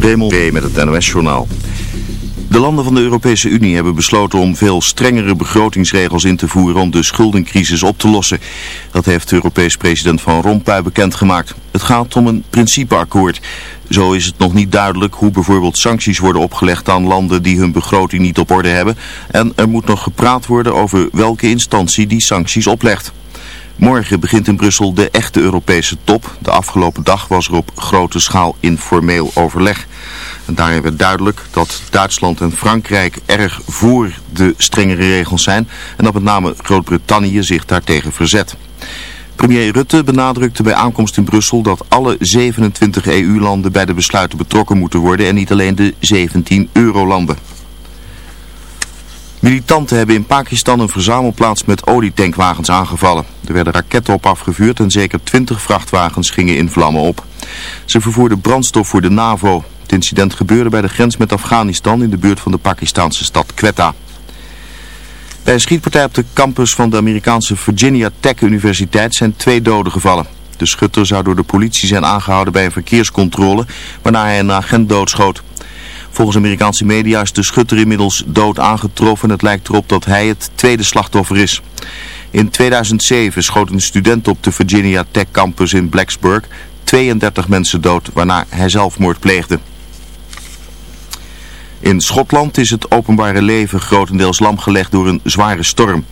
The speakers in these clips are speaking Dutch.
Raymond B. met het NOS-journaal. De landen van de Europese Unie hebben besloten om veel strengere begrotingsregels in te voeren om de schuldencrisis op te lossen. Dat heeft Europees president Van Rompuy bekendgemaakt. Het gaat om een principeakkoord. Zo is het nog niet duidelijk hoe bijvoorbeeld sancties worden opgelegd aan landen die hun begroting niet op orde hebben. En er moet nog gepraat worden over welke instantie die sancties oplegt. Morgen begint in Brussel de echte Europese top. De afgelopen dag was er op grote schaal informeel overleg. En daarin werd duidelijk dat Duitsland en Frankrijk erg voor de strengere regels zijn en dat met name Groot-Brittannië zich daartegen verzet. Premier Rutte benadrukte bij aankomst in Brussel dat alle 27 EU-landen bij de besluiten betrokken moeten worden en niet alleen de 17 eurolanden. Militanten hebben in Pakistan een verzamelplaats met olietankwagens aangevallen. Er werden raketten op afgevuurd en zeker 20 vrachtwagens gingen in vlammen op. Ze vervoerden brandstof voor de NAVO. Het incident gebeurde bij de grens met Afghanistan in de buurt van de Pakistanse stad Quetta. Bij een schietpartij op de campus van de Amerikaanse Virginia Tech Universiteit zijn twee doden gevallen. De schutter zou door de politie zijn aangehouden bij een verkeerscontrole, waarna hij een agent doodschoot. Volgens Amerikaanse media is de schutter inmiddels dood aangetroffen en het lijkt erop dat hij het tweede slachtoffer is. In 2007 schoot een student op de Virginia Tech campus in Blacksburg 32 mensen dood, waarna hij zelfmoord pleegde. In Schotland is het openbare leven grotendeels lamgelegd door een zware storm.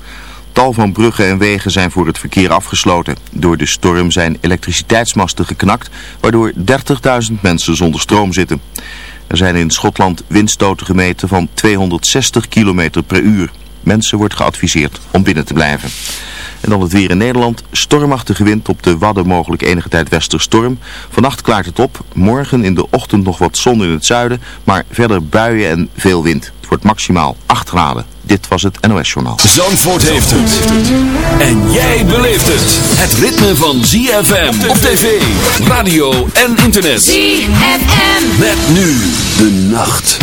Tal van bruggen en wegen zijn voor het verkeer afgesloten. Door de storm zijn elektriciteitsmasten geknakt, waardoor 30.000 mensen zonder stroom zitten. Er zijn in Schotland windstoten gemeten van 260 km per uur. Mensen wordt geadviseerd om binnen te blijven. En dan het weer in Nederland. Stormachtige wind op de Wadden mogelijk enige tijd westerstorm. Vannacht klaart het op. Morgen in de ochtend nog wat zon in het zuiden. Maar verder buien en veel wind. Het wordt maximaal 8 graden. Dit was het NOS Journaal. Zandvoort heeft het. En jij beleeft het. Het ritme van ZFM op tv, radio en internet. ZFM. Met nu de nacht.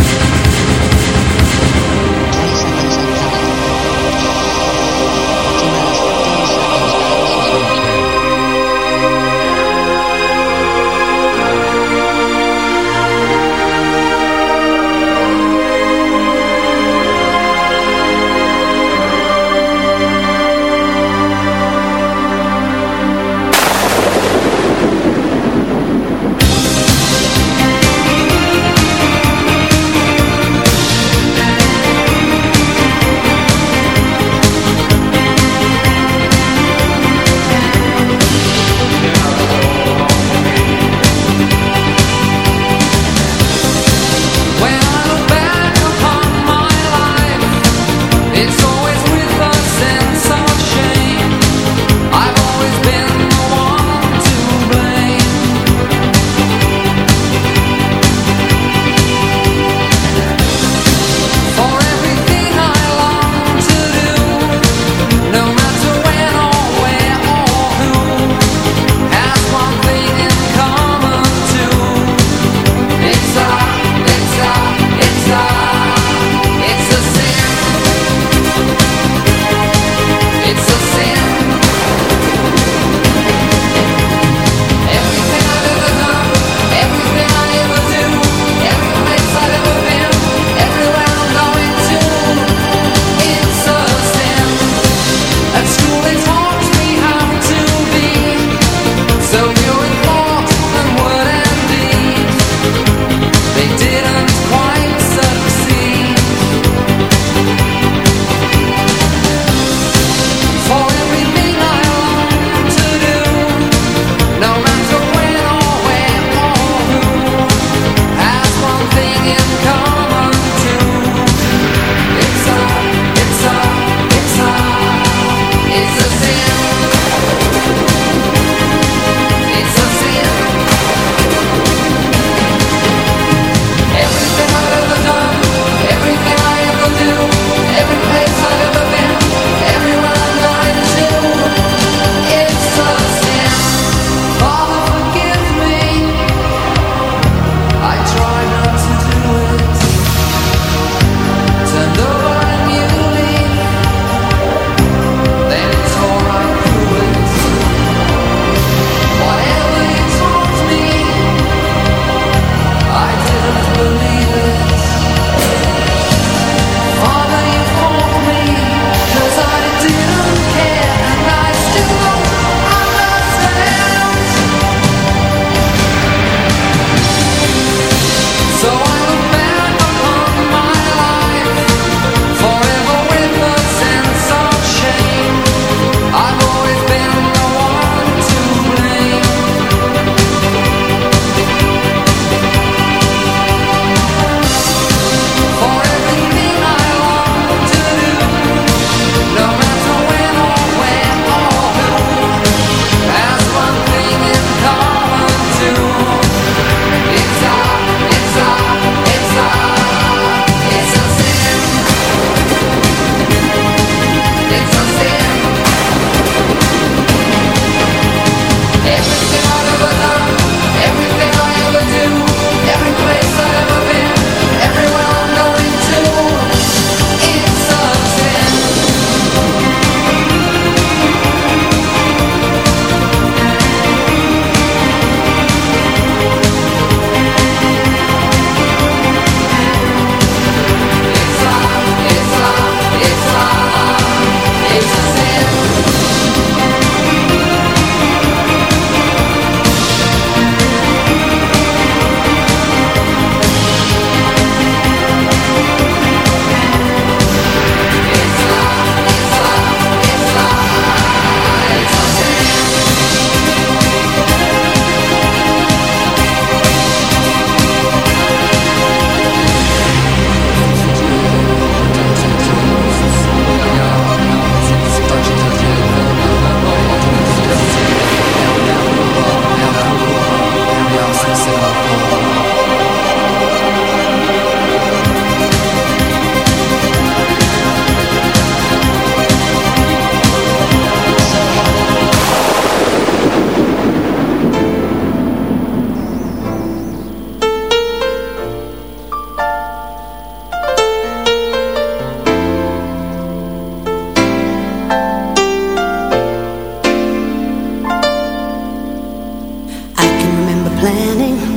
planning.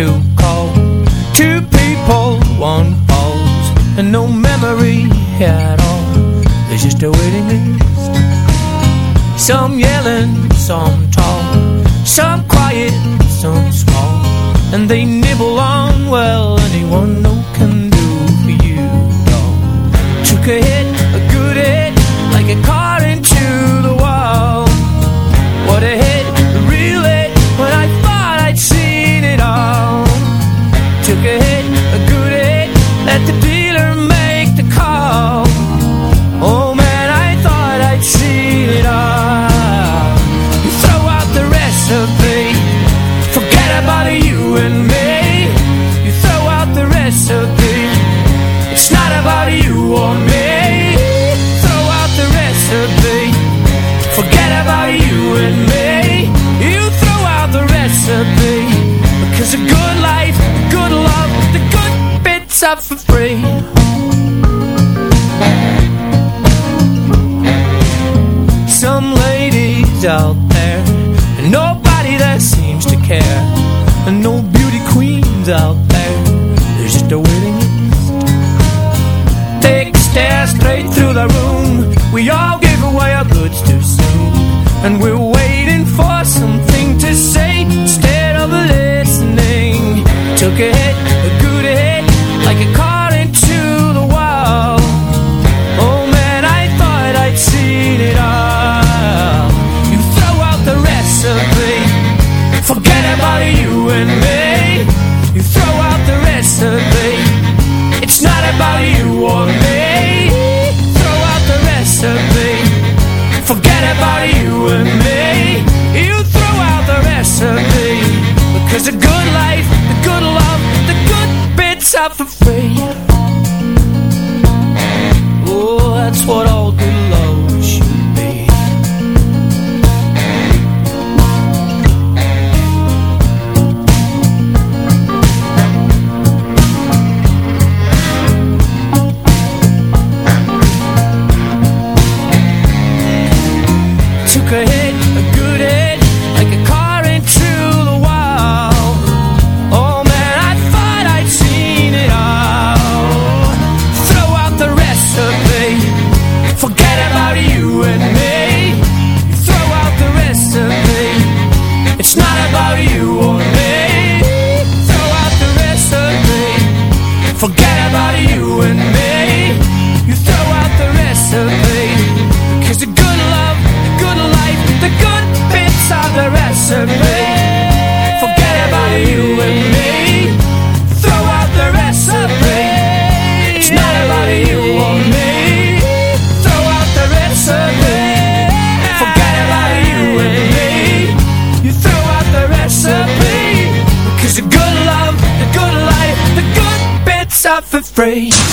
too cold Two people, one pose And no memory at all. There's just a waiting list. Some yelling, some talk, Some quiet, some small And they nibble on, well the face.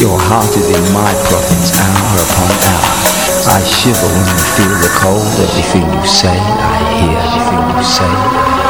Your heart is in my province hour upon hour. I shiver when I feel the cold. Everything you say, I hear. Everything you say, I hear.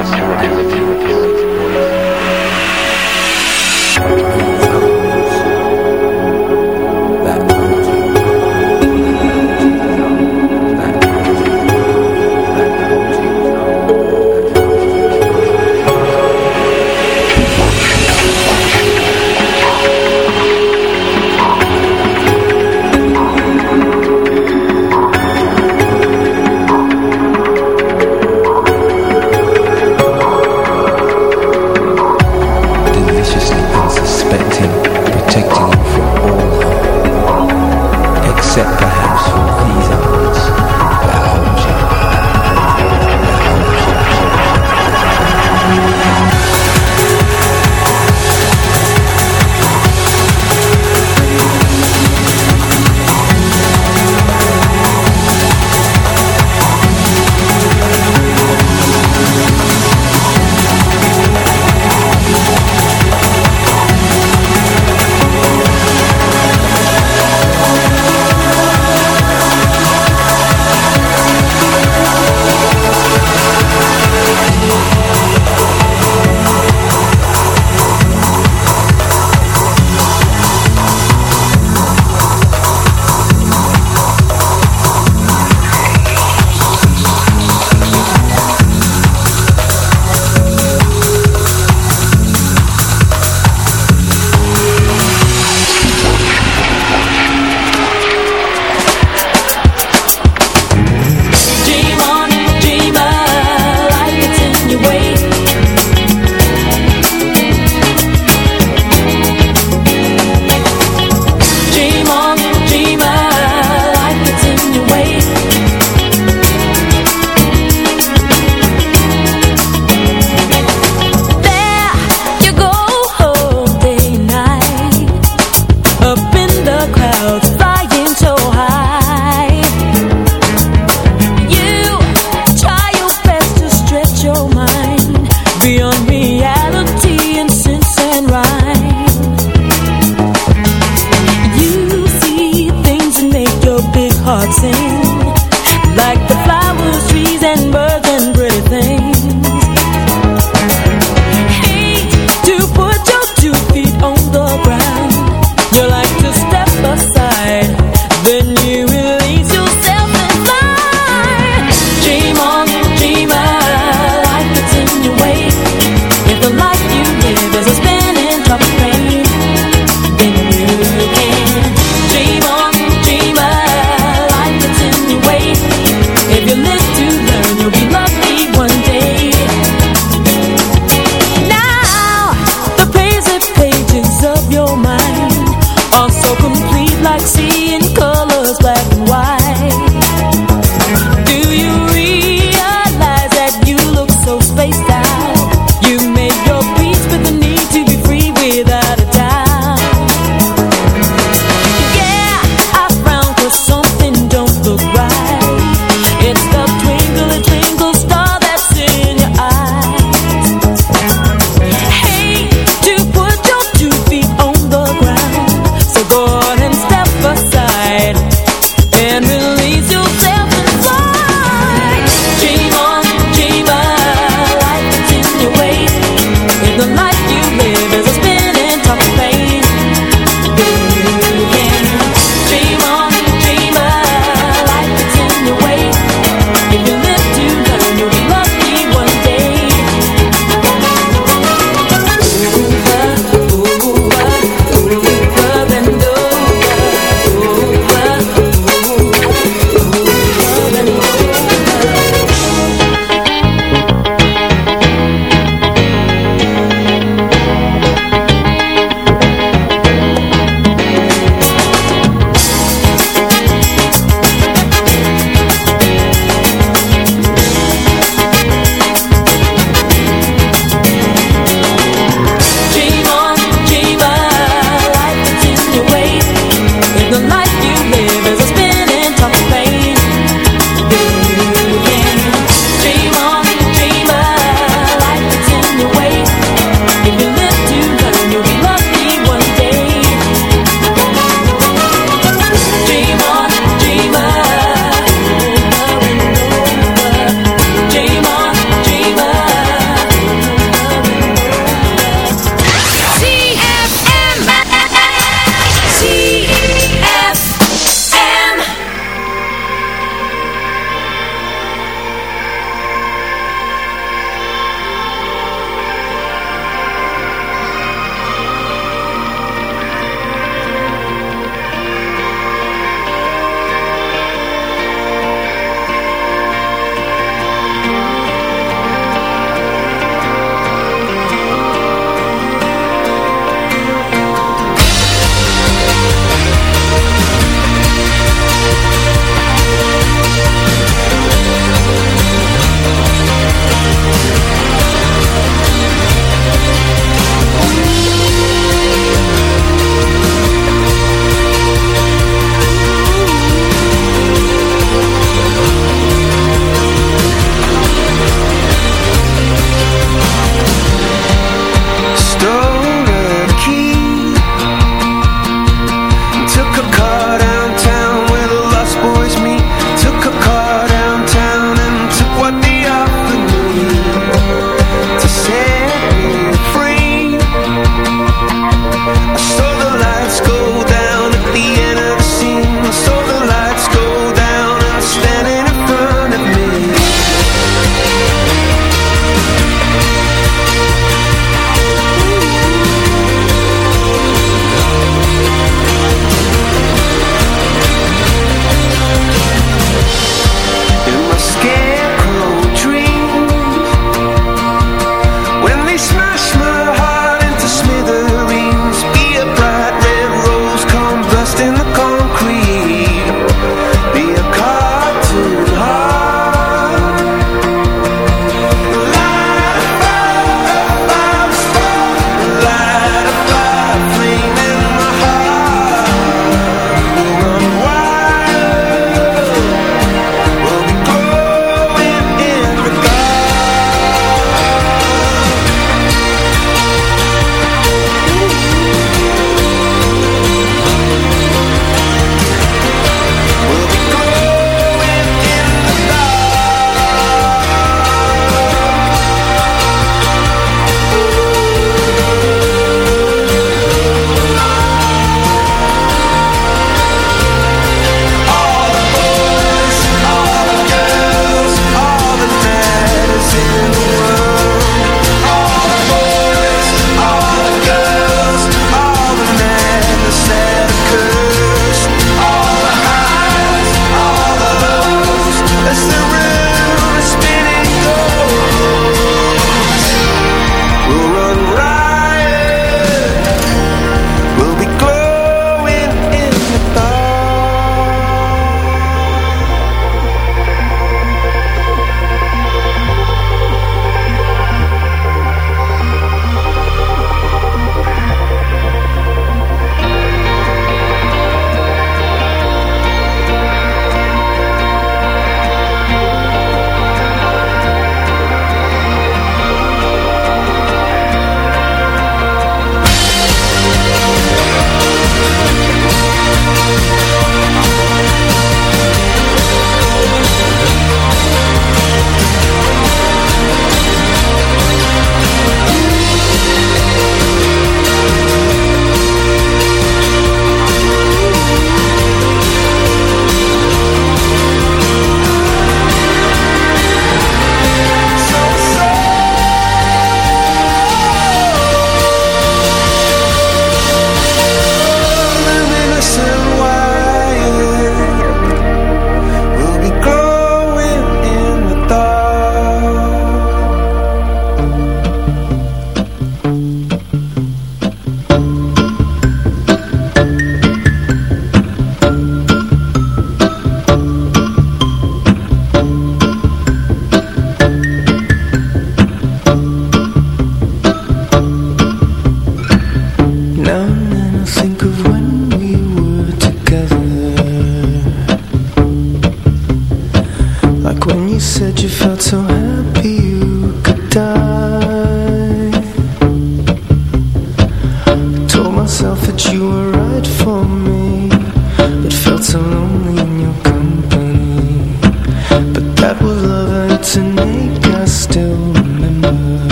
set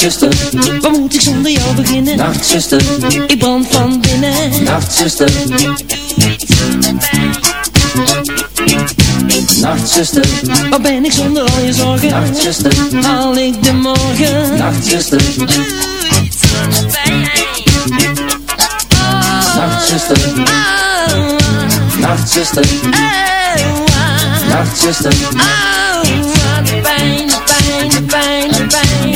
Nachtzuster, Wat moet ik zonder jou beginnen? nachtzuster, Ik brand van binnen. nachtzuster. Nachtzuster, Wat ben ik zonder al je zorgen? nachtzuster, Haal ik de morgen? nachtzuster. Nachtzuster, nachtzuster, nachtzuster, Pijn, pijn, pijn, pijn.